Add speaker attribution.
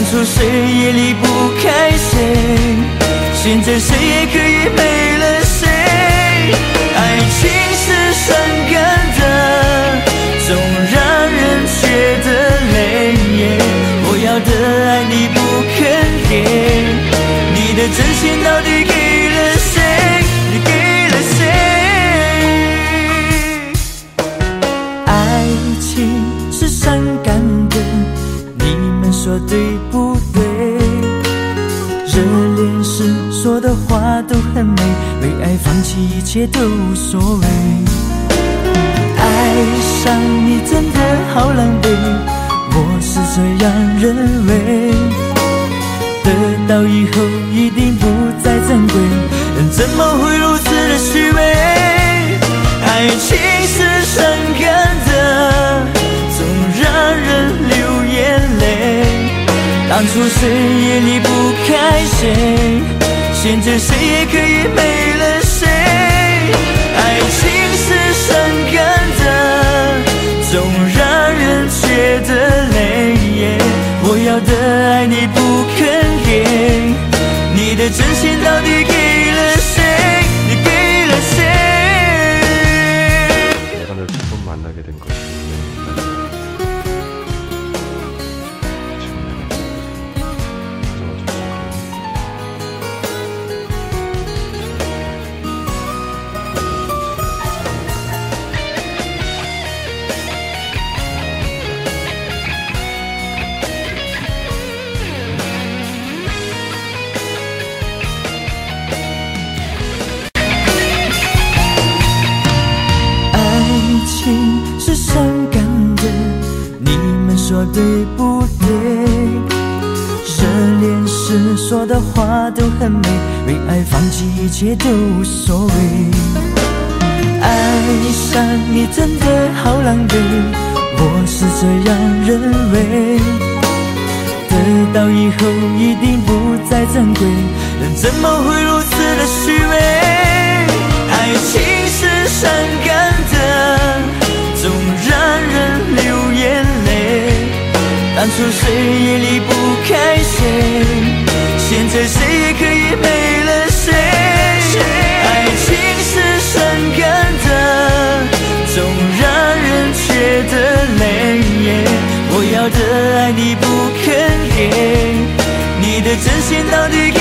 Speaker 1: 当初谁也离不开谁，现在谁也可以没了谁。爱情是伤感的，总让人觉得累。我要的爱你不肯给，你的真心到底给对不对？热恋时说的话都很美，为爱放弃一切都无所谓。爱上你真的好狼狈，我是这样认为。得到以后一定不再珍贵，人怎么会如此的虚伪？当初谁也离不开谁，现在谁也可以没了谁。爱情是伤感的，总让人觉得累。我要的爱你不肯给，你的真心到底给说对不对？热恋时说的话都很美，为爱放弃一切都无所谓。爱上你真的好狼狈，我是这样认为。得到以后一定不再珍贵，人怎么会如此的虚伪？爱情是伤感当初谁也离不开谁现在谁也可以没了谁。爱情是伤感的总让人觉得累我要的爱你不肯给你的真心到底给